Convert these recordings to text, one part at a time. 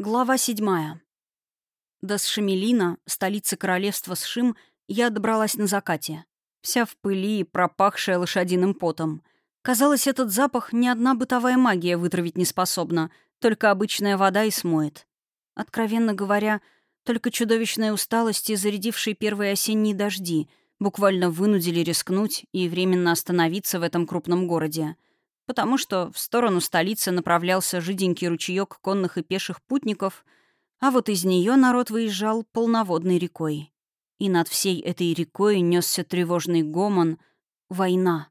Глава седьмая. До Сшемелина, столицы королевства Сшим, я добралась на закате. Вся в пыли пропахшая лошадиным потом. Казалось, этот запах ни одна бытовая магия вытравить не способна, только обычная вода и смоет. Откровенно говоря, только чудовищная усталость и зарядившие первые осенние дожди буквально вынудили рискнуть и временно остановиться в этом крупном городе — потому что в сторону столицы направлялся жиденький ручеек конных и пеших путников, а вот из нее народ выезжал полноводной рекой. И над всей этой рекой несся тревожный гомон «Война».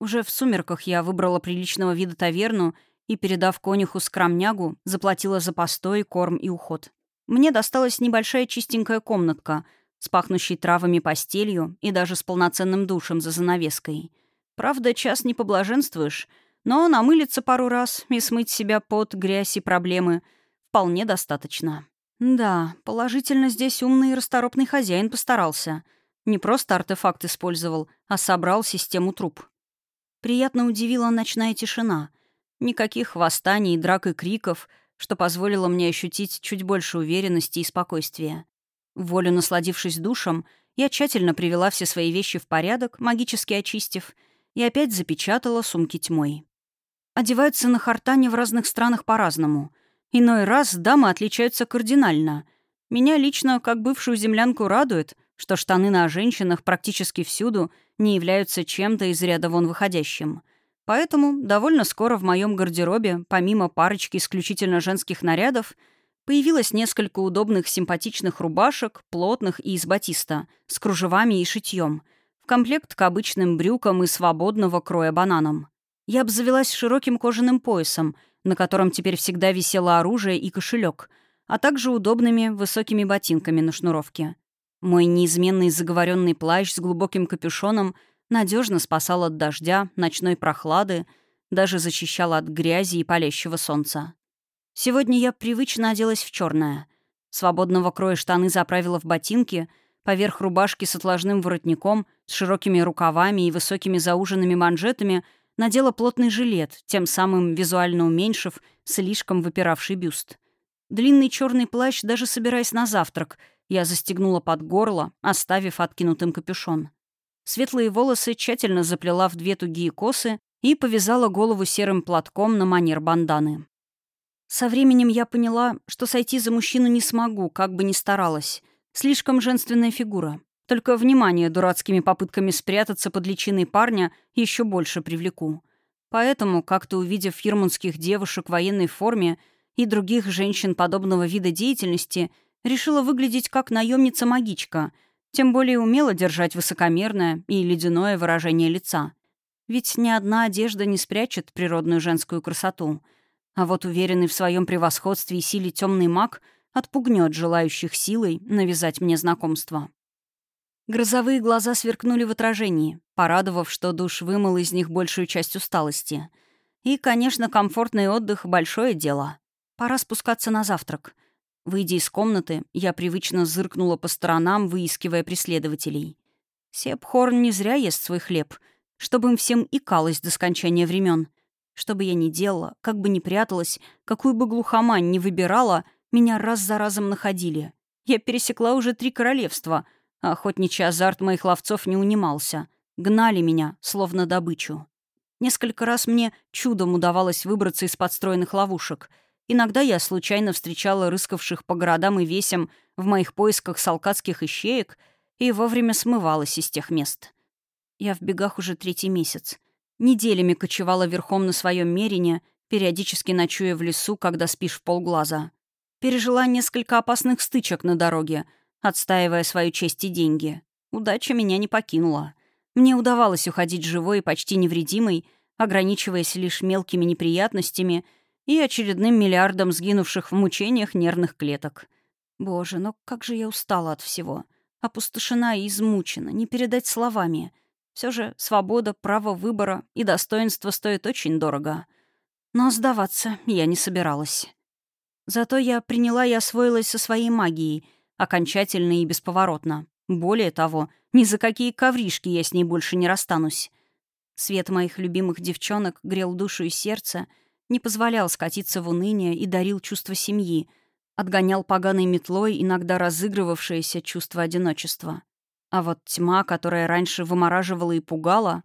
Уже в сумерках я выбрала приличного вида таверну и, передав конюху скромнягу, заплатила за постой, корм и уход. Мне досталась небольшая чистенькая комнатка с пахнущей травами постелью и даже с полноценным душем за занавеской — Правда, час не поблаженствуешь, но намылиться пару раз и смыть себя под грязь и проблемы вполне достаточно. Да, положительно здесь умный и расторопный хозяин постарался. Не просто артефакт использовал, а собрал систему труб. Приятно удивила ночная тишина. Никаких восстаний, драк и криков, что позволило мне ощутить чуть больше уверенности и спокойствия. Волю насладившись душем, я тщательно привела все свои вещи в порядок, магически очистив — и опять запечатала сумки тьмой. Одеваются на хартане в разных странах по-разному. Иной раз дамы отличаются кардинально. Меня лично, как бывшую землянку, радует, что штаны на женщинах практически всюду не являются чем-то из ряда вон выходящим. Поэтому довольно скоро в моем гардеробе, помимо парочки исключительно женских нарядов, появилось несколько удобных симпатичных рубашек, плотных и из батиста, с кружевами и шитьем, в комплект к обычным брюкам и свободного кроя бананам. Я обзавелась широким кожаным поясом, на котором теперь всегда висело оружие и кошелек, а также удобными высокими ботинками на шнуровке. Мой неизменный заговоренный плащ с глубоким капюшоном надежно спасал от дождя, ночной прохлады, даже защищал от грязи и палящего солнца. Сегодня я привычно оделась в черное. Свободного кроя штаны заправила в ботинки — Поверх рубашки с отложным воротником, с широкими рукавами и высокими зауженными манжетами надела плотный жилет, тем самым визуально уменьшив слишком выпиравший бюст. Длинный черный плащ, даже собираясь на завтрак, я застегнула под горло, оставив откинутым капюшон. Светлые волосы тщательно заплела в две тугие косы и повязала голову серым платком на манер банданы. Со временем я поняла, что сойти за мужчину не смогу, как бы ни старалась. Слишком женственная фигура. Только внимание дурацкими попытками спрятаться под личиной парня еще больше привлеку. Поэтому, как-то увидев фирмунских девушек в военной форме и других женщин подобного вида деятельности, решила выглядеть как наемница-магичка, тем более умела держать высокомерное и ледяное выражение лица. Ведь ни одна одежда не спрячет природную женскую красоту. А вот уверенный в своем превосходстве и силе темный маг — отпугнет желающих силой навязать мне знакомство. Грозовые глаза сверкнули в отражении, порадовав, что душ вымыл из них большую часть усталости. И, конечно, комфортный отдых — большое дело. Пора спускаться на завтрак. Выйдя из комнаты, я привычно зыркнула по сторонам, выискивая преследователей. Сепхорн не зря ест свой хлеб, чтобы им всем икалось до скончания времен. Что бы я ни делала, как бы ни пряталась, какую бы глухомань ни выбирала — меня раз за разом находили. Я пересекла уже три королевства, а охотничий азарт моих ловцов не унимался. Гнали меня, словно добычу. Несколько раз мне чудом удавалось выбраться из подстроенных ловушек. Иногда я случайно встречала рыскавших по городам и весям в моих поисках салкатских ищеек и вовремя смывалась из тех мест. Я в бегах уже третий месяц. Неделями кочевала верхом на своем мерине, периодически ночуя в лесу, когда спишь в полглаза пережила несколько опасных стычек на дороге, отстаивая свою честь и деньги. Удача меня не покинула. Мне удавалось уходить живой и почти невредимой, ограничиваясь лишь мелкими неприятностями и очередным миллиардом сгинувших в мучениях нервных клеток. Боже, но как же я устала от всего. Опустошена и измучена, не передать словами. Все же свобода, право выбора и достоинство стоят очень дорого. Но сдаваться я не собиралась. Зато я приняла и освоилась со своей магией, окончательно и бесповоротно. Более того, ни за какие ковришки я с ней больше не расстанусь. Свет моих любимых девчонок грел душу и сердце, не позволял скатиться в уныние и дарил чувство семьи, отгонял поганой метлой иногда разыгрывавшееся чувство одиночества. А вот тьма, которая раньше вымораживала и пугала,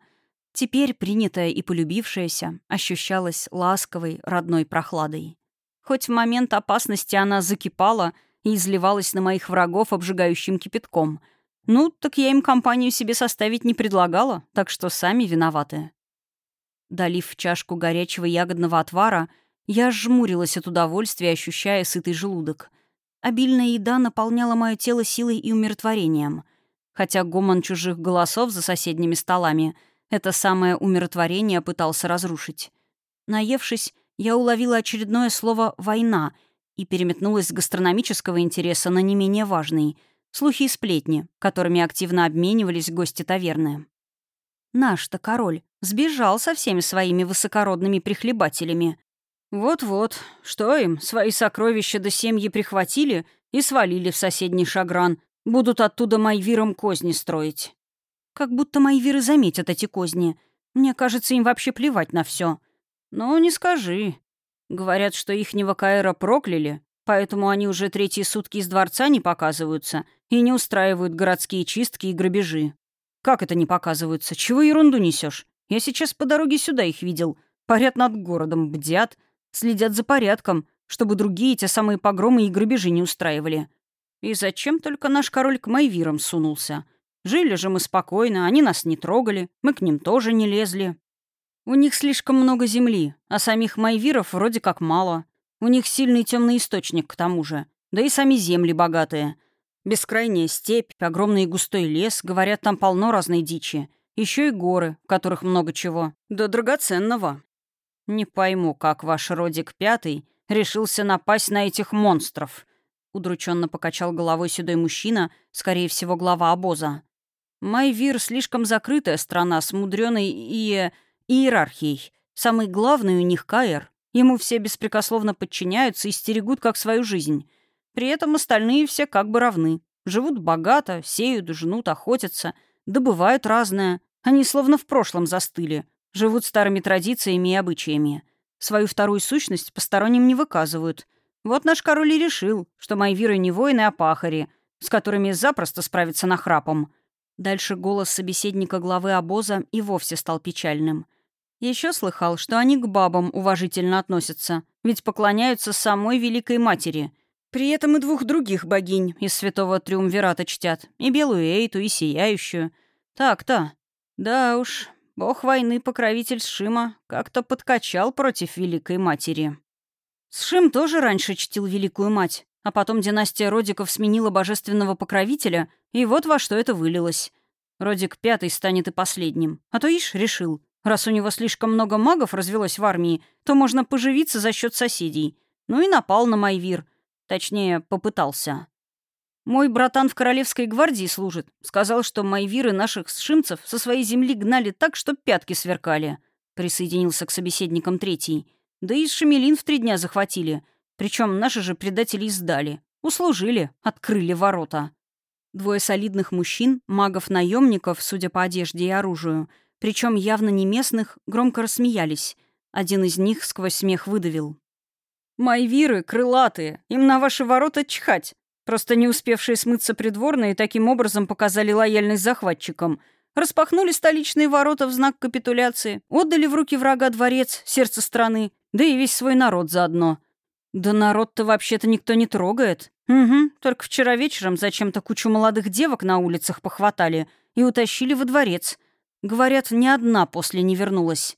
теперь, принятая и полюбившаяся, ощущалась ласковой, родной прохладой. Хоть в момент опасности она закипала и изливалась на моих врагов обжигающим кипятком. Ну, так я им компанию себе составить не предлагала, так что сами виноваты. Долив в чашку горячего ягодного отвара, я жмурилась от удовольствия, ощущая сытый желудок. Обильная еда наполняла мое тело силой и умиротворением. Хотя гомон чужих голосов за соседними столами это самое умиротворение пытался разрушить. Наевшись, я уловила очередное слово «война» и переметнулась с гастрономического интереса на не менее важный — слухи и сплетни, которыми активно обменивались гости таверны. Наш-то король сбежал со всеми своими высокородными прихлебателями. Вот-вот, что им, свои сокровища до семьи прихватили и свалили в соседний шагран, будут оттуда майвиром козни строить. Как будто майвиры заметят эти козни. Мне кажется, им вообще плевать на все. Но не скажи. Говорят, что ихнего Каэра прокляли, поэтому они уже третьи сутки из дворца не показываются и не устраивают городские чистки и грабежи. «Как это не показываются? Чего ерунду несешь? Я сейчас по дороге сюда их видел. Парят над городом, бдят, следят за порядком, чтобы другие те самые погромы и грабежи не устраивали. И зачем только наш король к Майвирам сунулся? Жили же мы спокойно, они нас не трогали, мы к ним тоже не лезли. У них слишком много земли, а самих Майвиров вроде как мало. У них сильный темный источник к тому же. Да и сами земли богатые — Бескрайняя степь, огромный и густой лес, говорят, там полно разной дичи. Еще и горы, в которых много чего. Да драгоценного. Не пойму, как ваш Родик Пятый решился напасть на этих монстров. Удрученно покачал головой седой мужчина, скорее всего, глава обоза. Майвир слишком закрытая страна с мудреной и... иерархией. Самый главный у них Каэр. Ему все беспрекословно подчиняются и стерегут как свою жизнь. При этом остальные все как бы равны. Живут богато, сеют, жнут, охотятся, добывают разное. Они словно в прошлом застыли. Живут старыми традициями и обычаями. Свою вторую сущность посторонним не выказывают. Вот наш король и решил, что мои виры не воины, а пахари, с которыми запросто справиться нахрапом. Дальше голос собеседника главы обоза и вовсе стал печальным. Еще слыхал, что они к бабам уважительно относятся, ведь поклоняются самой Великой Матери — при этом и двух других богинь из святого Триумвирата чтят. И белую Эйту, и сияющую. Так-то. Да уж, бог войны, покровитель Сшима, как-то подкачал против Великой Матери. Сшим тоже раньше чтил Великую Мать, а потом династия Родиков сменила божественного покровителя, и вот во что это вылилось. Родик пятый станет и последним. А то Иш решил, раз у него слишком много магов развелось в армии, то можно поживиться за счет соседей. Ну и напал на Майвир — Точнее, попытался. Мой братан в Королевской гвардии служит. Сказал, что мои виры наших сшимцев со своей земли гнали так, что пятки сверкали. Присоединился к собеседникам третий. Да и Шамелин в три дня захватили. Причем наши же предатели сдали. Услужили, открыли ворота. Двое солидных мужчин, магов-наемников, судя по одежде и оружию, причем явно не местных, громко рассмеялись. Один из них сквозь смех выдавил. Мои виры крылатые, им на ваши ворота чхать. Просто не успевшие смыться придворные таким образом показали лояльность захватчикам. Распахнули столичные ворота в знак капитуляции, отдали в руки врага дворец, сердце страны, да и весь свой народ заодно. Да народ-то вообще-то никто не трогает. Угу, только вчера вечером зачем-то кучу молодых девок на улицах похватали и утащили во дворец. Говорят, ни одна после не вернулась.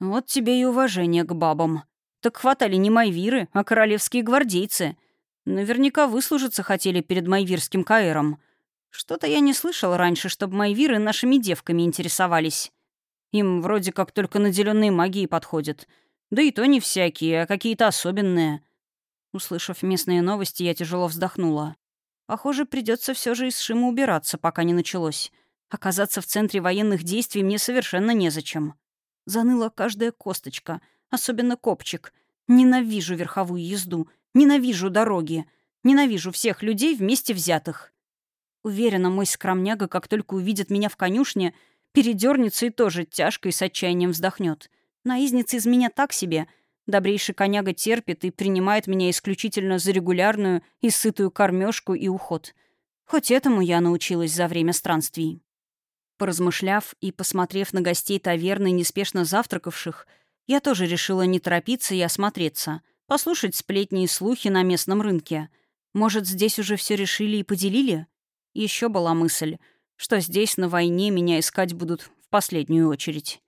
Вот тебе и уважение к бабам. Так хватали не майвиры, а королевские гвардейцы. Наверняка выслужиться хотели перед майвирским каэром. Что-то я не слышал раньше, чтобы майвиры нашими девками интересовались. Им вроде как только наделенные магией подходят. Да и то не всякие, а какие-то особенные. Услышав местные новости, я тяжело вздохнула. Похоже, придется все же из Шима убираться, пока не началось. Оказаться в центре военных действий мне совершенно незачем. Заныла каждая косточка — особенно копчик. Ненавижу верховую езду, ненавижу дороги, ненавижу всех людей вместе взятых. Уверена, мой скромняга, как только увидит меня в конюшне, передернется и тоже тяжко и с отчаянием вздохнет. Наизница из меня так себе, Добрейший коняга терпит и принимает меня исключительно за регулярную и сытую кормежку и уход. Хоть этому я научилась за время странствий. Поразмышляв и посмотрев на гостей таверны, неспешно завтракавших, я тоже решила не торопиться и осмотреться, послушать сплетни и слухи на местном рынке. Может, здесь уже все решили и поделили? Еще была мысль, что здесь на войне меня искать будут в последнюю очередь.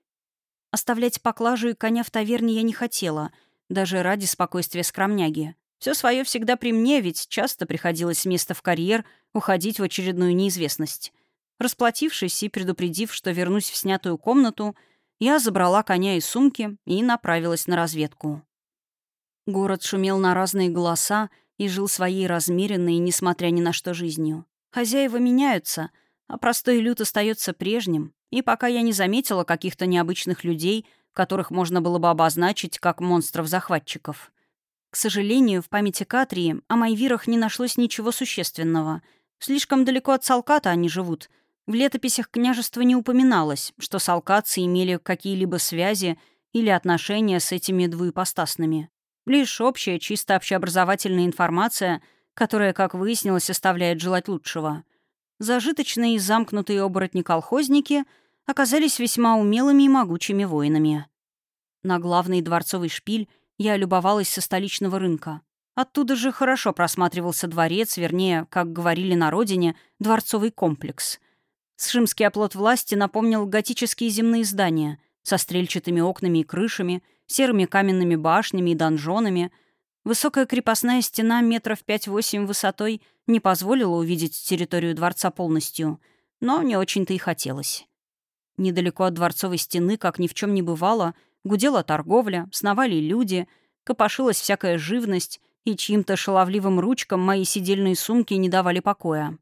Оставлять поклажу и коня в таверне я не хотела, даже ради спокойствия скромняги. Все свое всегда при мне, ведь часто приходилось с места в карьер уходить в очередную неизвестность. Расплатившись и предупредив, что вернусь в снятую комнату, я забрала коня из сумки и направилась на разведку. Город шумел на разные голоса и жил своей размеренной, несмотря ни на что, жизнью. Хозяева меняются, а простой люд остается прежним, и пока я не заметила каких-то необычных людей, которых можно было бы обозначить как монстров-захватчиков. К сожалению, в памяти Катрии о Майвирах не нашлось ничего существенного. Слишком далеко от Салката они живут — в летописях княжества не упоминалось, что салкацы имели какие-либо связи или отношения с этими двуепостасными. Лишь общая, чисто общеобразовательная информация, которая, как выяснилось, оставляет желать лучшего. Зажиточные и замкнутые оборотни-колхозники оказались весьма умелыми и могучими воинами. На главный дворцовый шпиль я любовалась со столичного рынка. Оттуда же хорошо просматривался дворец, вернее, как говорили на родине, дворцовый комплекс — Сшимский оплот власти напомнил готические земные здания со стрельчатыми окнами и крышами, серыми каменными башнями и донжонами. Высокая крепостная стена метров 5-8 высотой не позволила увидеть территорию дворца полностью, но не очень-то и хотелось. Недалеко от дворцовой стены, как ни в чем не бывало, гудела торговля, сновали люди, копошилась всякая живность, и чьим-то шаловливым ручкам мои сидельные сумки не давали покоя.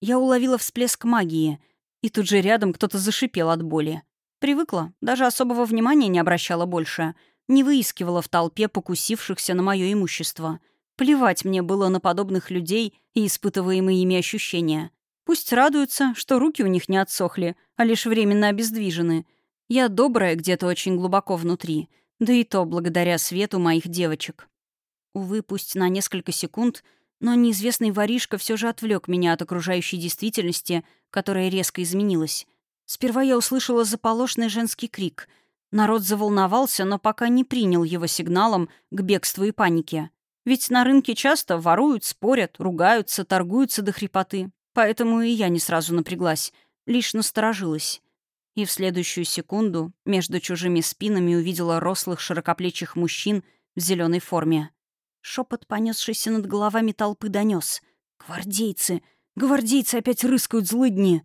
Я уловила всплеск магии, и тут же рядом кто-то зашипел от боли. Привыкла, даже особого внимания не обращала больше, не выискивала в толпе покусившихся на мое имущество. Плевать мне было на подобных людей и испытываемые ими ощущения. Пусть радуются, что руки у них не отсохли, а лишь временно обездвижены. Я добрая где-то очень глубоко внутри, да и то благодаря свету моих девочек. Увы, пусть на несколько секунд — но неизвестный воришка все же отвлек меня от окружающей действительности, которая резко изменилась. Сперва я услышала заполошный женский крик. Народ заволновался, но пока не принял его сигналом к бегству и панике. Ведь на рынке часто воруют, спорят, ругаются, торгуются до хрипоты. Поэтому и я не сразу напряглась, лишь насторожилась. И в следующую секунду между чужими спинами увидела рослых широкоплечих мужчин в зеленой форме. Шепот, понесшийся над головами толпы, донес. «Гвардейцы! Гвардейцы опять рыскают злыдни!»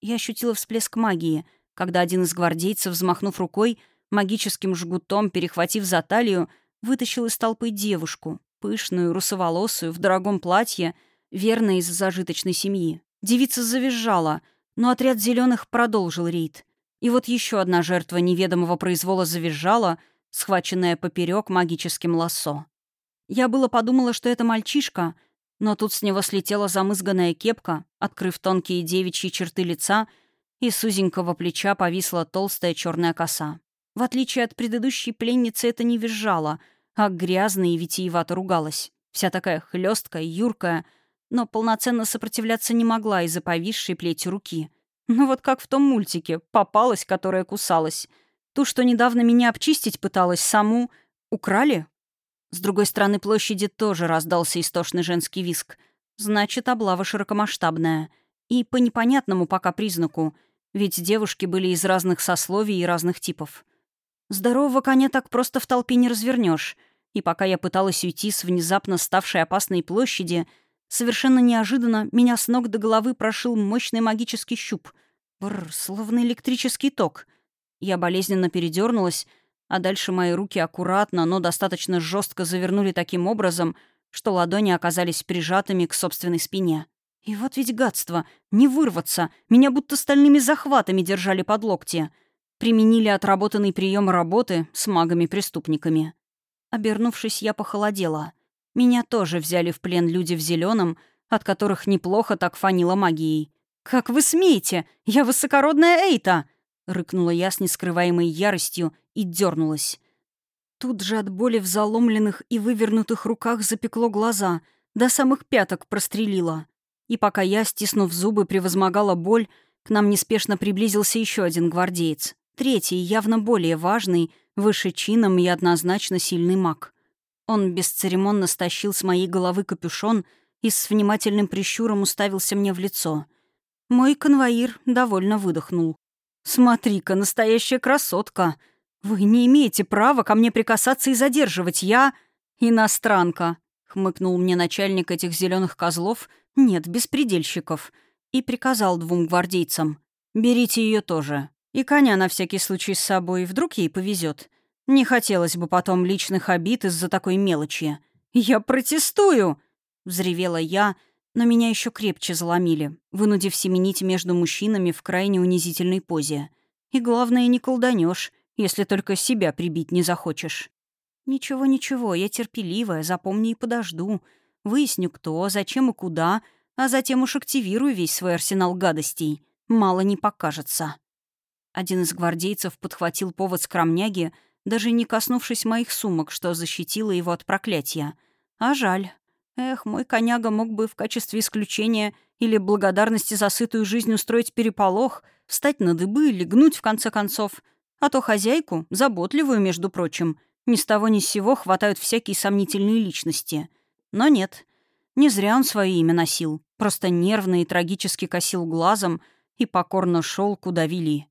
Я ощутила всплеск магии, когда один из гвардейцев, взмахнув рукой, магическим жгутом, перехватив за талию, вытащил из толпы девушку, пышную, русоволосую, в дорогом платье, верно из зажиточной семьи. Девица завизжала, но отряд зеленых продолжил рейд. И вот еще одна жертва неведомого произвола завизжала, схваченная поперек магическим лассо. Я было подумала, что это мальчишка, но тут с него слетела замызганная кепка, открыв тонкие девичьи черты лица, и с узенького плеча повисла толстая черная коса. В отличие от предыдущей пленницы, это не визжала, а грязно и витиевато ругалась. Вся такая хлесткая, юркая, но полноценно сопротивляться не могла из-за повисшей плети руки. Ну вот как в том мультике, попалась, которая кусалась. Ту, что недавно меня обчистить пыталась, саму украли, с другой стороны площади тоже раздался истошный женский виск. Значит, облава широкомасштабная. И по непонятному пока признаку, ведь девушки были из разных сословий и разных типов. Здорового коня так просто в толпе не развернешь. И пока я пыталась уйти с внезапно ставшей опасной площади, совершенно неожиданно меня с ног до головы прошил мощный магический щуп. Бррр, словно электрический ток. Я болезненно передернулась, а дальше мои руки аккуратно, но достаточно жестко завернули таким образом, что ладони оказались прижатыми к собственной спине. И вот ведь гадство, не вырваться, меня будто стальными захватами держали под локти. Применили отработанный прием работы с магами-преступниками. Обернувшись, я похолодела. Меня тоже взяли в плен люди в зеленом, от которых неплохо так фанило магией. «Как вы смеете? Я высокородная Эйта!» — рыкнула я с нескрываемой яростью и дернулась. тут же от боли в заломленных и вывернутых руках запекло глаза, до самых пяток прострелило. И пока я, стиснув зубы, превозмогала боль, к нам неспешно приблизился еще один гвардеец. Третий, явно более важный, выше чином и однозначно сильный маг. Он бесцеремонно стащил с моей головы капюшон и с внимательным прищуром уставился мне в лицо. Мой конвоир довольно выдохнул. «Смотри-ка, настоящая красотка! Вы не имеете права ко мне прикасаться и задерживать. Я иностранка!» — хмыкнул мне начальник этих зеленых козлов. «Нет, беспредельщиков!» И приказал двум гвардейцам. «Берите ее тоже. И коня на всякий случай с собой, вдруг ей повезет. Не хотелось бы потом личных обид из-за такой мелочи. «Я протестую!» — взревела я, но меня еще крепче заломили, вынудив семенить между мужчинами в крайне унизительной позе. И главное, не колданешь, если только себя прибить не захочешь. «Ничего, ничего, я терпеливая, запомни и подожду. Выясню, кто, зачем и куда, а затем уж активирую весь свой арсенал гадостей. Мало не покажется». Один из гвардейцев подхватил повод скромняги, даже не коснувшись моих сумок, что защитило его от проклятия. А жаль. Эх, мой коняга мог бы в качестве исключения или благодарности за сытую жизнь устроить переполох, встать на дыбы или гнуть, в конце концов. А то хозяйку, заботливую, между прочим, ни с того ни с сего хватают всякие сомнительные личности. Но нет. Не зря он свое имя носил. Просто нервно и трагически косил глазом и покорно шел, куда вели.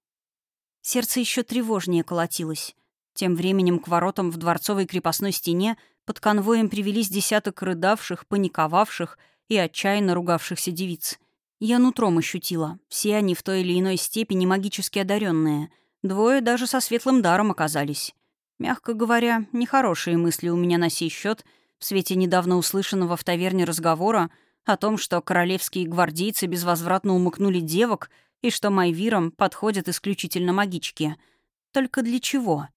Сердце еще тревожнее колотилось. Тем временем к воротам в дворцовой крепостной стене под конвоем привелись десяток рыдавших, паниковавших и отчаянно ругавшихся девиц. Я нутром ощутила. Все они в той или иной степени магически одаренные. Двое даже со светлым даром оказались. Мягко говоря, нехорошие мысли у меня на сей счет в свете недавно услышанного в таверне разговора о том, что королевские гвардейцы безвозвратно умыкнули девок и что майвирам подходят исключительно магички. Только для чего?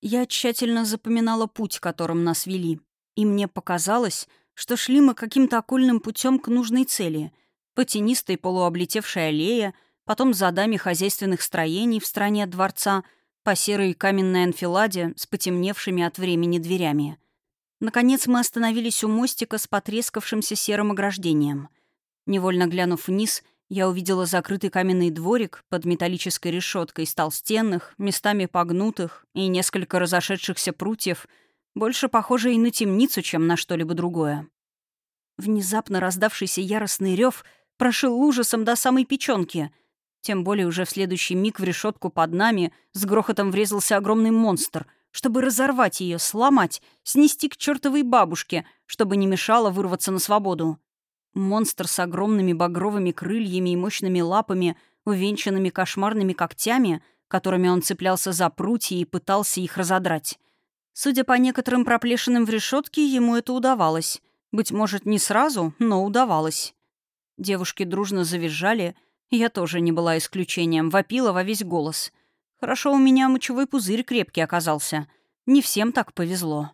Я тщательно запоминала путь, которым нас вели, и мне показалось, что шли мы каким-то окольным путем к нужной цели. По тенистой полуоблетевшей аллее, потом за дами хозяйственных строений в стороне от дворца, по серой каменной анфиладе с потемневшими от времени дверями. Наконец мы остановились у мостика с потрескавшимся серым ограждением. Невольно глянув вниз, я увидела закрытый каменный дворик под металлической решеткой из толстенных, местами погнутых и несколько разошедшихся прутьев, больше похожий на темницу, чем на что-либо другое. Внезапно раздавшийся яростный рев прошил ужасом до самой печенки. Тем более уже в следующий миг в решетку под нами с грохотом врезался огромный монстр, чтобы разорвать ее, сломать, снести к чертовой бабушке, чтобы не мешало вырваться на свободу. Монстр с огромными багровыми крыльями и мощными лапами, увенчанными кошмарными когтями, которыми он цеплялся за прутья и пытался их разодрать. Судя по некоторым проплешинам в решетке, ему это удавалось. Быть может, не сразу, но удавалось. Девушки дружно завизжали, я тоже не была исключением, вопила во весь голос. Хорошо у меня мочевой пузырь крепкий оказался. Не всем так повезло.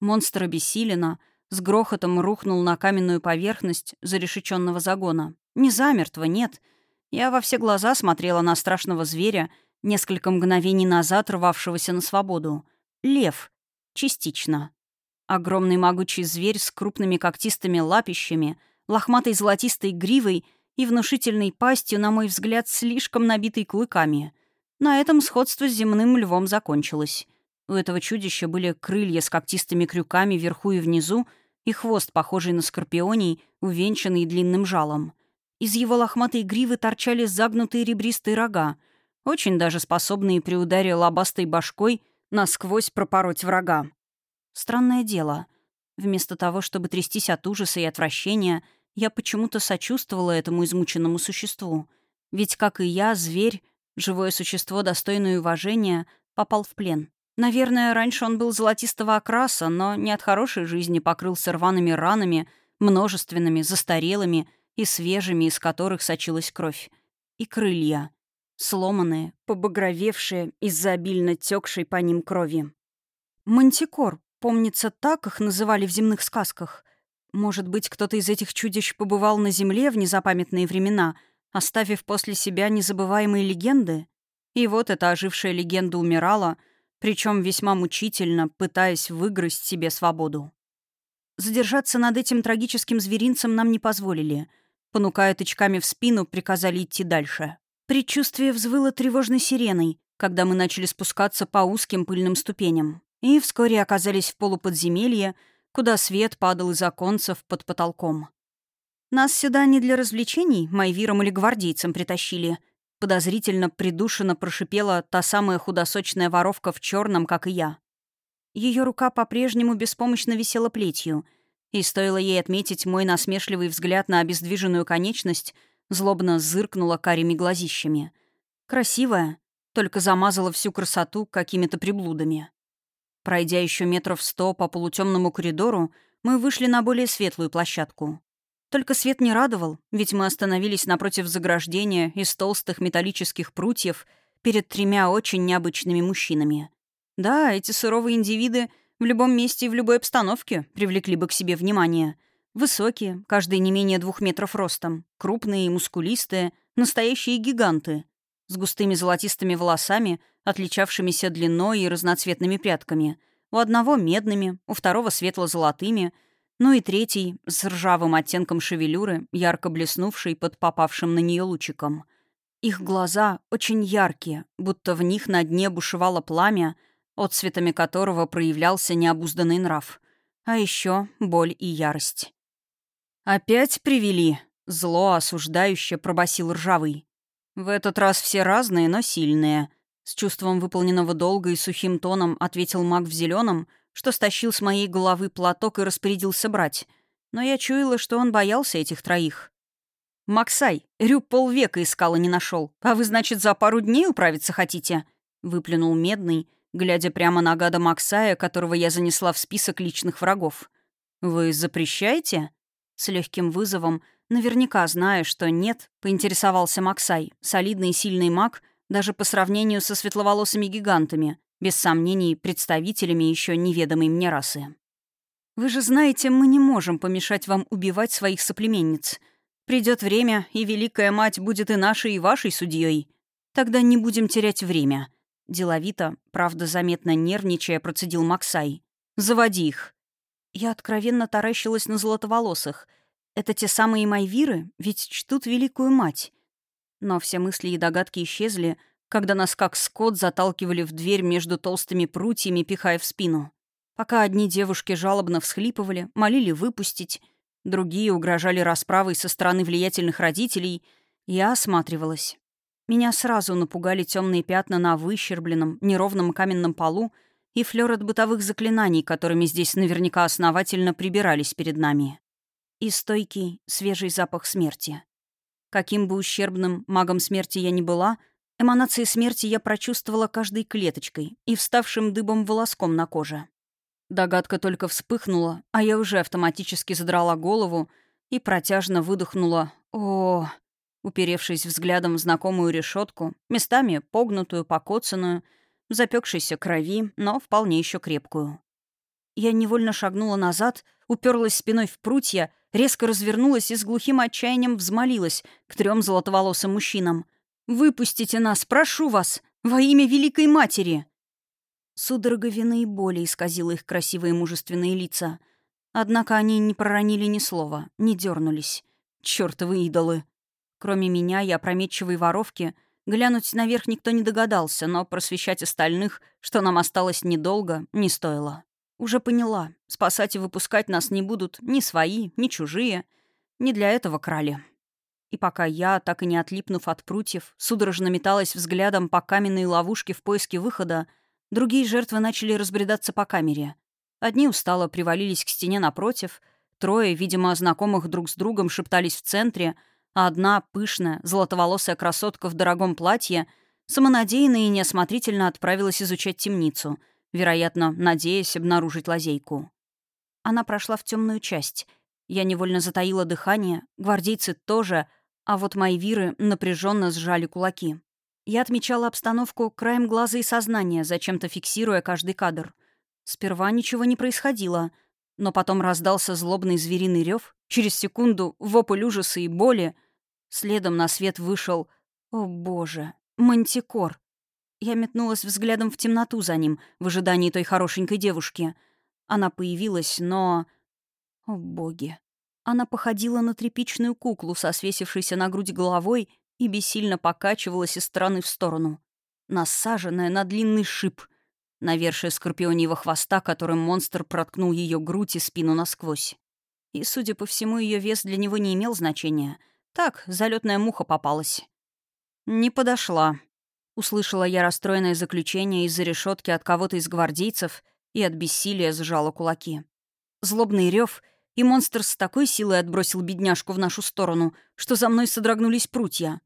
Монстр обессиленно — с грохотом рухнул на каменную поверхность зарешеченного загона. Не замертво, нет. Я во все глаза смотрела на страшного зверя, несколько мгновений назад рвавшегося на свободу. Лев. Частично. Огромный могучий зверь с крупными когтистыми лапищами, лохматой золотистой гривой и внушительной пастью, на мой взгляд, слишком набитой клыками. На этом сходство с земным львом закончилось. У этого чудища были крылья с когтистыми крюками вверху и внизу, и хвост, похожий на скорпионий, увенчанный длинным жалом. Из его лохматой гривы торчали загнутые ребристые рога, очень даже способные при ударе лобастой башкой насквозь пропороть врага. Странное дело. Вместо того, чтобы трястись от ужаса и отвращения, я почему-то сочувствовала этому измученному существу. Ведь, как и я, зверь, живое существо, достойное уважения, попал в плен. Наверное, раньше он был золотистого окраса, но не от хорошей жизни покрылся рваными ранами, множественными, застарелыми и свежими, из которых сочилась кровь. И крылья. Сломанные, побагровевшие из-за обильно текшей по ним крови. Мантикор, помнится, так их называли в земных сказках. Может быть, кто-то из этих чудищ побывал на Земле в незапамятные времена, оставив после себя незабываемые легенды? И вот эта ожившая легенда умирала — причем весьма мучительно, пытаясь выгрызть себе свободу. Задержаться над этим трагическим зверинцем нам не позволили. Понукая тычками в спину, приказали идти дальше. Предчувствие взвыло тревожной сиреной, когда мы начали спускаться по узким пыльным ступеням. И вскоре оказались в полуподземелье, куда свет падал из оконцев под потолком. Нас сюда не для развлечений, майвирам или гвардейцам притащили. Подозрительно придушенно прошипела та самая худосочная воровка в черном, как и я. Ее рука по-прежнему беспомощно висела плетью, и стоило ей отметить мой насмешливый взгляд на обездвиженную конечность, злобно зыркнула карими глазищами. Красивая, только замазала всю красоту какими-то приблудами. Пройдя еще метров сто по полутемному коридору, мы вышли на более светлую площадку. Только свет не радовал, ведь мы остановились напротив заграждения из толстых металлических прутьев перед тремя очень необычными мужчинами. Да, эти суровые индивиды в любом месте и в любой обстановке привлекли бы к себе внимание. Высокие, каждый не менее двух метров ростом, крупные и мускулистые, настоящие гиганты, с густыми золотистыми волосами, отличавшимися длиной и разноцветными прядками. У одного медными, у второго светло-золотыми, ну и третий с ржавым оттенком шевелюры, ярко блеснувший под попавшим на нее лучиком. Их глаза очень яркие, будто в них на дне бушевало пламя, отцветами которого проявлялся необузданный нрав. А еще боль и ярость. «Опять привели?» — зло осуждающе пробасил ржавый. «В этот раз все разные, но сильные», — с чувством выполненного долга и сухим тоном ответил маг в зеленом, что стащил с моей головы платок и распорядился брать. Но я чуяла, что он боялся этих троих. «Максай, Рю полвека искал и не нашел. А вы, значит, за пару дней управиться хотите?» — выплюнул Медный, глядя прямо на гада Максая, которого я занесла в список личных врагов. «Вы запрещаете?» С легким вызовом, наверняка зная, что нет, поинтересовался Максай, солидный и сильный маг, даже по сравнению со светловолосыми гигантами, без сомнений, представителями еще неведомой мне расы. «Вы же знаете, мы не можем помешать вам убивать своих соплеменниц. Придет время, и Великая Мать будет и нашей, и вашей судьей. Тогда не будем терять время. Деловито, правда, заметно нервничая, процедил Максай. «Заводи их». Я откровенно таращилась на золотоволосых. Это те самые Майвиры, ведь чтут великую мать. Но все мысли и догадки исчезли, когда нас как скот заталкивали в дверь между толстыми прутьями, пихая в спину. Пока одни девушки жалобно всхлипывали, молили выпустить, другие угрожали расправой со стороны влиятельных родителей, я осматривалась. Меня сразу напугали темные пятна на выщербленном, неровном каменном полу и флёр от бытовых заклинаний, которыми здесь наверняка основательно прибирались перед нами. И стойкий, свежий запах смерти. Каким бы ущербным магом смерти я ни была, эманации смерти я прочувствовала каждой клеточкой и вставшим дыбом волоском на коже. Догадка только вспыхнула, а я уже автоматически задрала голову и протяжно выдохнула «О, уперевшись взглядом в знакомую решетку, местами погнутую, покоцанную, запекшейся крови, но вполне еще крепкую. Я невольно шагнула назад, уперлась спиной в прутья, резко развернулась и с глухим отчаянием взмолилась к трем золотоволосым мужчинам. «Выпустите нас, прошу вас! Во имя Великой Матери!» Судорога вины и боли исказила их красивые мужественные лица. Однако они не проронили ни слова, не дернулись. Чёртовы идолы! Кроме меня и опрометчивой воровки, глянуть наверх никто не догадался, но просвещать остальных, что нам осталось недолго, не стоило. Уже поняла, спасать и выпускать нас не будут ни свои, ни чужие. Не для этого крали. И пока я, так и не отлипнув от прутьев, судорожно металась взглядом по каменной ловушке в поиске выхода, другие жертвы начали разбредаться по камере. Одни устало привалились к стене напротив, трое, видимо, знакомых друг с другом, шептались в центре — а одна пышная, золотоволосая красотка в дорогом платье самонадеянно и неосмотрительно отправилась изучать темницу, вероятно, надеясь обнаружить лазейку. Она прошла в темную часть. Я невольно затаила дыхание, гвардейцы тоже, а вот мои виры напряженно сжали кулаки. Я отмечала обстановку краем глаза и сознания, зачем-то фиксируя каждый кадр. Сперва ничего не происходило, но потом раздался злобный звериный рев, через секунду вопль ужаса и боли, Следом на свет вышел... О боже, мантикор. Я метнулась взглядом в темноту за ним, в ожидании той хорошенькой девушки. Она появилась, но... О, боги. Она походила на тряпичную куклу со на грудь головой и бессильно покачивалась из стороны в сторону. Насаженная на длинный шип, навершие скорпионьего хвоста, которым монстр проткнул ее грудь и спину насквозь. И, судя по всему, ее вес для него не имел значения. Так, залетная муха попалась. «Не подошла», — услышала я расстроенное заключение из-за решетки от кого-то из гвардейцев и от бессилия сжала кулаки. Злобный рев, и монстр с такой силой отбросил бедняжку в нашу сторону, что за мной содрогнулись прутья.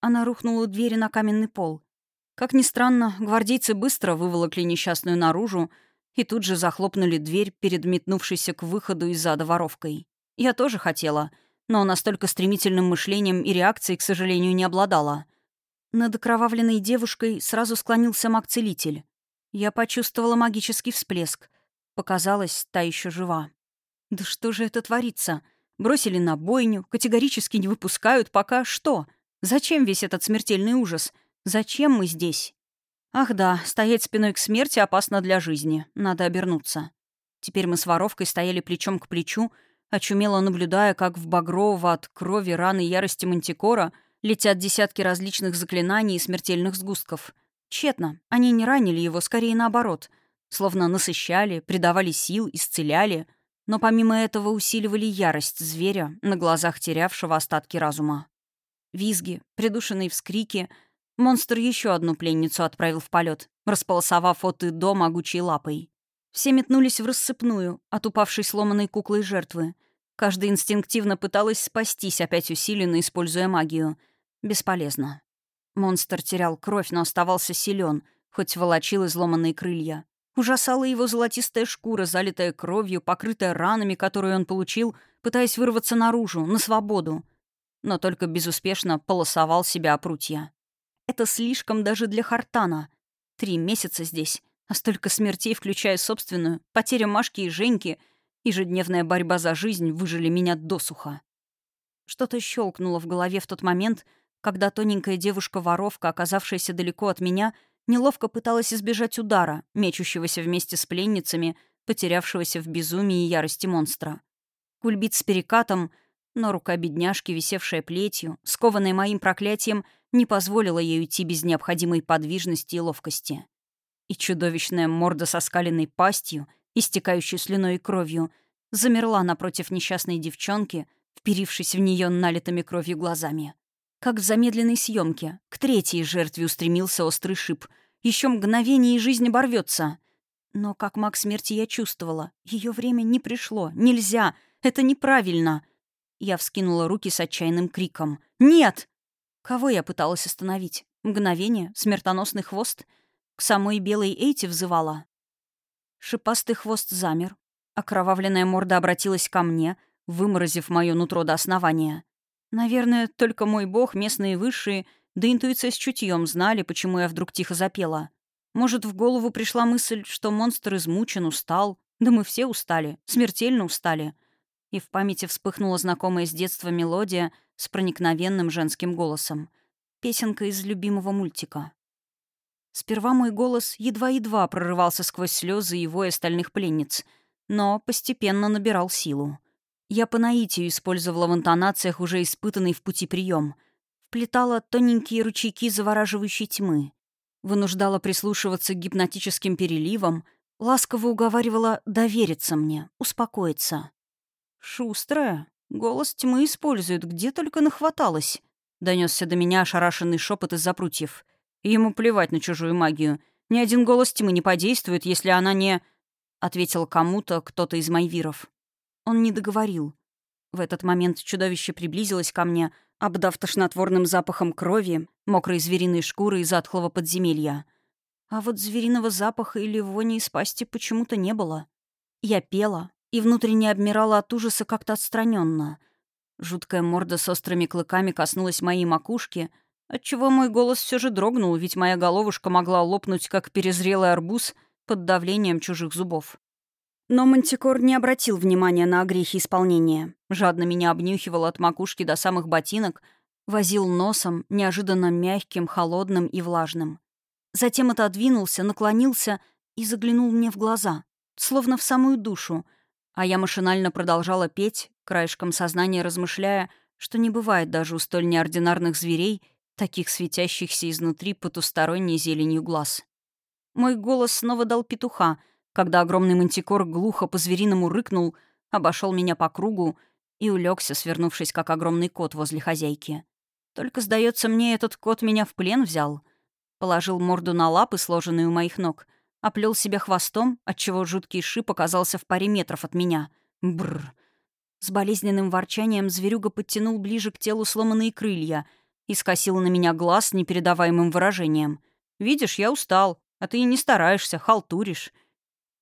Она рухнула у двери на каменный пол. Как ни странно, гвардейцы быстро выволокли несчастную наружу и тут же захлопнули дверь перед метнувшейся к выходу из зада воровкой. Я тоже хотела, но настолько стремительным мышлением и реакцией, к сожалению, не обладала. Над окровавленной девушкой сразу склонился маг-целитель. Я почувствовала магический всплеск. Показалось, та еще жива. Да что же это творится? Бросили на бойню, категорически не выпускают, пока что? Зачем весь этот смертельный ужас? Зачем мы здесь? Ах да, стоять спиной к смерти опасно для жизни. Надо обернуться. Теперь мы с воровкой стояли плечом к плечу, очумело наблюдая, как в багрового от крови, раны ярости мантикора летят десятки различных заклинаний и смертельных сгустков. Тщетно. Они не ранили его, скорее наоборот. Словно насыщали, придавали сил, исцеляли. Но помимо этого усиливали ярость зверя на глазах терявшего остатки разума. Визги, придушенные вскрики — Монстр еще одну пленницу отправил в полет, располосовав от и до могучей лапой. Все метнулись в рассыпную от упавшей сломанной куклой жертвы. Каждая инстинктивно пыталась спастись, опять усиленно используя магию. Бесполезно. Монстр терял кровь, но оставался силен, хоть волочил изломанные крылья. Ужасала его золотистая шкура, залитая кровью, покрытая ранами, которые он получил, пытаясь вырваться наружу, на свободу. Но только безуспешно полосовал себя прутья. Это слишком даже для Хартана. Три месяца здесь, а столько смертей, включая собственную, потеря Машки и Женьки, ежедневная борьба за жизнь выжили меня досуха. Что-то щелкнуло в голове в тот момент, когда тоненькая девушка-воровка, оказавшаяся далеко от меня, неловко пыталась избежать удара, мечущегося вместе с пленницами, потерявшегося в безумии и ярости монстра. Кульбит с перекатом, но рука бедняжки, висевшая плетью, скованная моим проклятием, не позволила ей уйти без необходимой подвижности и ловкости. И чудовищная морда со скаленной пастью, истекающей слюной и кровью, замерла напротив несчастной девчонки, вперившись в нее налитыми кровью глазами. Как в замедленной съемке, к третьей жертве устремился острый шип. Еще мгновение, и жизнь оборвется. Но как маг смерти я чувствовала, ее время не пришло, нельзя, это неправильно. Я вскинула руки с отчаянным криком. «Нет!» Кого я пыталась остановить? Мгновение? Смертоносный хвост? К самой белой Эйти взывала. Шипастый хвост замер. Окровавленная морда обратилась ко мне, выморозив мое нутро до основания. Наверное, только мой бог, местные высшие, да интуиция с чутьем знали, почему я вдруг тихо запела. Может, в голову пришла мысль, что монстр измучен, устал. Да мы все устали, смертельно устали. И в памяти вспыхнула знакомая с детства мелодия — с проникновенным женским голосом. Песенка из любимого мультика. Сперва мой голос едва-едва прорывался сквозь слезы его и остальных пленниц, но постепенно набирал силу. Я по наитию использовала в интонациях уже испытанный в пути прием. Вплетала тоненькие ручейки завораживающей тьмы. Вынуждала прислушиваться к гипнотическим переливам, ласково уговаривала довериться мне, успокоиться. «Шустрая», Голос тьмы используют, где только нахваталось. Донесся до меня ошарашенный шепот из-за прутьев. Ему плевать на чужую магию. Ни один голос тьмы не подействует, если она не... Ответил кому-то кто-то из майвиров. Он не договорил. В этот момент чудовище приблизилось ко мне, обдав тошнотворным запахом крови, мокрой звериной шкуры и затхлого подземелья. А вот звериного запаха или вони из пасти почему-то не было. Я пела, и внутренне обмирала от ужаса как-то отстраненно. Жуткая морда с острыми клыками коснулась моей макушки, отчего мой голос все же дрогнул, ведь моя головушка могла лопнуть, как перезрелый арбуз, под давлением чужих зубов. Но Мантикор не обратил внимания на огрехи исполнения. Жадно меня обнюхивал от макушки до самых ботинок, возил носом, неожиданно мягким, холодным и влажным. Затем отодвинулся, наклонился и заглянул мне в глаза, словно в самую душу. А я машинально продолжала петь, краешком сознания размышляя, что не бывает даже у столь неординарных зверей таких светящихся изнутри потусторонней зеленью глаз. Мой голос снова дал петуха, когда огромный мантикор глухо по-звериному рыкнул, обошел меня по кругу и улегся, свернувшись, как огромный кот возле хозяйки. Только, сдается мне, этот кот меня в плен взял. Положил морду на лапы, сложенные у моих ног, оплел себя хвостом, отчего жуткий шип оказался в паре метров от меня. Бррр. С болезненным ворчанием зверюга подтянул ближе к телу сломанные крылья и скосил на меня глаз с непередаваемым выражением. «Видишь, я устал, а ты не стараешься, халтуришь».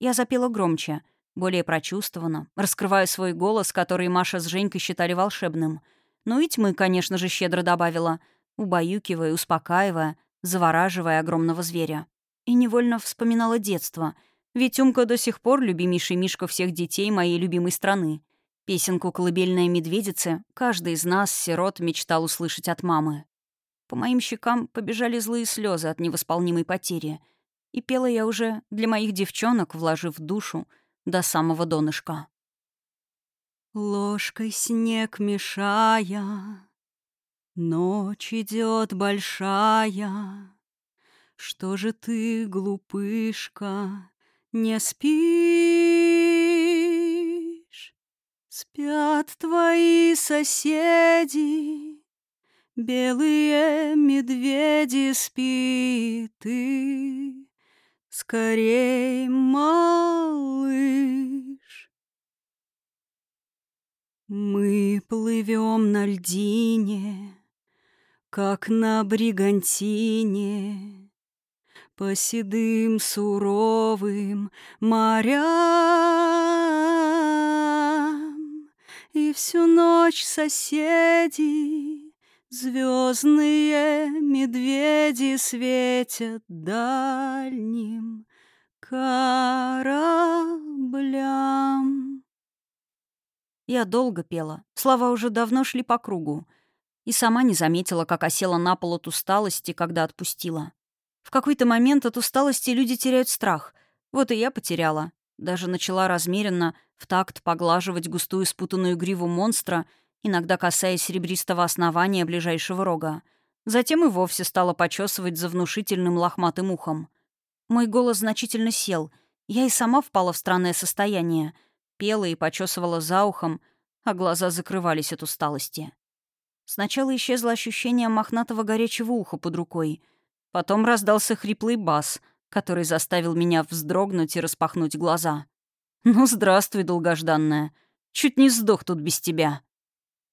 Я запела громче, более прочувствованно, раскрывая свой голос, который Маша с Женькой считали волшебным. Ну и тьмы, конечно же, щедро добавила, убаюкивая, успокаивая, завораживая огромного зверя. И невольно вспоминала детство, ведь Умка до сих пор любимейший мишка всех детей моей любимой страны. Песенку «Колыбельная медведица» каждый из нас, сирот, мечтал услышать от мамы. По моим щекам побежали злые слезы от невосполнимой потери. И пела я уже для моих девчонок, вложив душу до самого донышка. Ложкой снег мешая, Ночь идет большая. Что же ты, глупышка, не спишь? Спят твои соседи, Белые медведи спи ты. Скорей, малыш. Мы плывем на льдине, как на бригантине, По седым суровым морям. И всю ночь соседи, звездные медведи Светят дальним кораблям. Я долго пела, слова уже давно шли по кругу — и сама не заметила, как осела на пол от усталости, когда отпустила. В какой-то момент от усталости люди теряют страх. Вот и я потеряла. Даже начала размеренно, в такт поглаживать густую спутанную гриву монстра, иногда касаясь серебристого основания ближайшего рога. Затем и вовсе стала почесывать за внушительным лохматым ухом. Мой голос значительно сел. Я и сама впала в странное состояние. Пела и почесывала за ухом, а глаза закрывались от усталости. Сначала исчезло ощущение мохнатого горячего уха под рукой. Потом раздался хриплый бас, который заставил меня вздрогнуть и распахнуть глаза. «Ну, здравствуй, долгожданная. Чуть не сдох тут без тебя».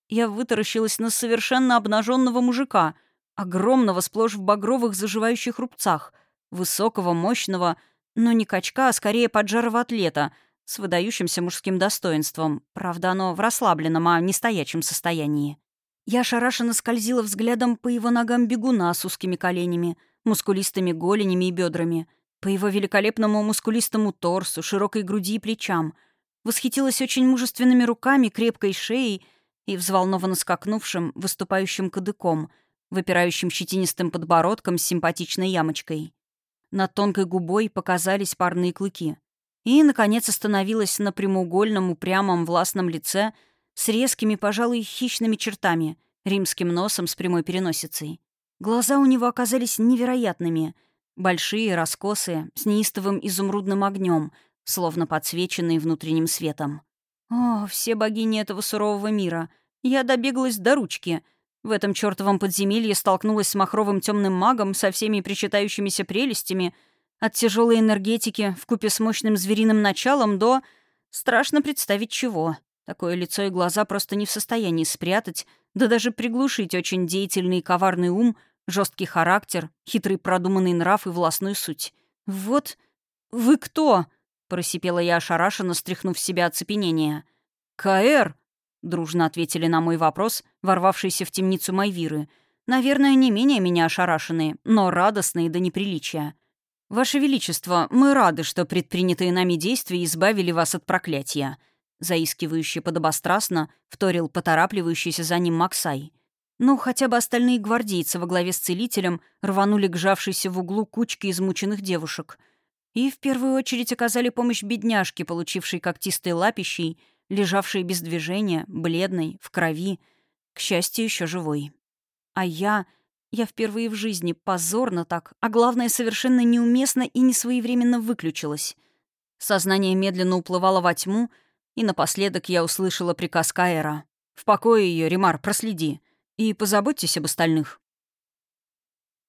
Я вытаращилась на совершенно обнаженного мужика, огромного сплошь в багровых заживающих рубцах, высокого, мощного, но не качка, а скорее поджарого атлета, с выдающимся мужским достоинством. Правда, оно в расслабленном, а не стоячем состоянии. Я шарашенно скользила взглядом по его ногам бегуна с узкими коленями, мускулистыми голенями и бедрами, по его великолепному мускулистому торсу, широкой груди и плечам, восхитилась очень мужественными руками, крепкой шеей и взволнованно скакнувшим, выступающим кадыком, выпирающим щетинистым подбородком с симпатичной ямочкой. Над тонкой губой показались парные клыки. И, наконец, остановилась на прямоугольном, упрямом, властном лице — с резкими, пожалуй, хищными чертами, римским носом с прямой переносицей. Глаза у него оказались невероятными. Большие, раскосые, с неистовым изумрудным огнем, словно подсвеченные внутренним светом. О, все богини этого сурового мира. Я добеглась до ручки. В этом чертовом подземелье столкнулась с махровым темным магом со всеми причитающимися прелестями, от тяжелой энергетики в купе с мощным звериным началом до... Страшно представить чего. Такое лицо и глаза просто не в состоянии спрятать, да даже приглушить очень деятельный и коварный ум, жесткий характер, хитрый продуманный нрав и властную суть. «Вот... вы кто?» — просипела я ошарашенно, стряхнув себя оцепенение. «КР!» — дружно ответили на мой вопрос, ворвавшиеся в темницу Майвиры. Наверное, не менее меня ошарашенные, но радостные до неприличия. «Ваше Величество, мы рады, что предпринятые нами действия избавили вас от проклятия», заискивающе подобострастно вторил поторапливающийся за ним Максай. Но хотя бы остальные гвардейцы во главе с целителем рванули к жавшейся в углу кучке измученных девушек. И в первую очередь оказали помощь бедняжке, получившей когтистой лапищей, лежавшей без движения, бледной, в крови, к счастью, еще живой. А я... Я впервые в жизни позорно так, а главное, совершенно неуместно и несвоевременно выключилась. Сознание медленно уплывало во тьму, и напоследок я услышала приказ Каэра. «В покое ее, Ремар, проследи. И позаботьтесь об остальных».